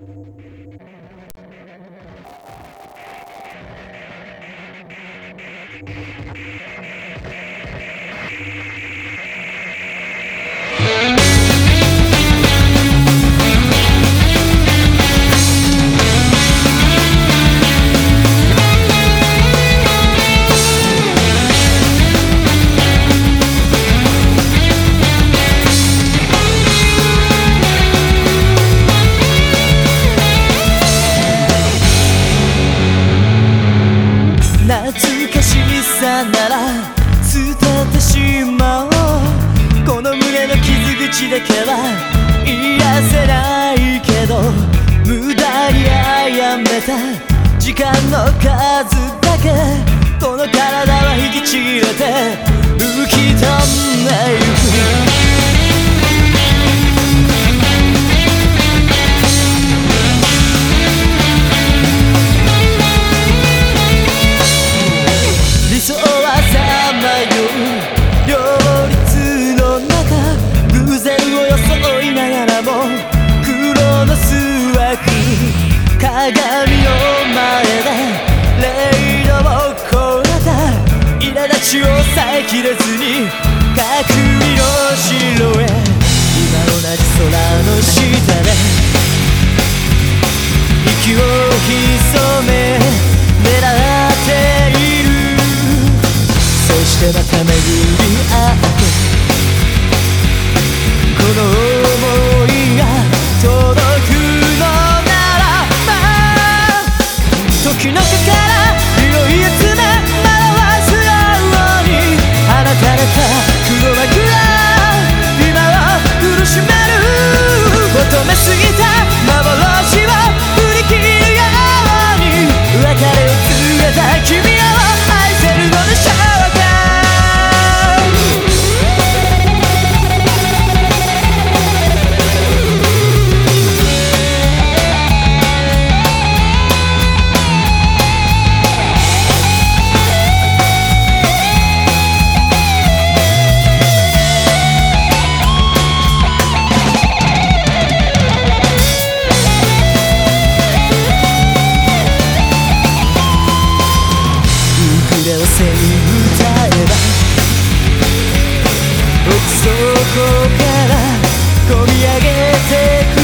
you 口だけは癒せないけど無駄にあめた。時間の数だけこの体は引きちれて浮き出えきれずに隔離の城へ。今同じ空の下で。息を引いてえば。奥底からこみ上げてくる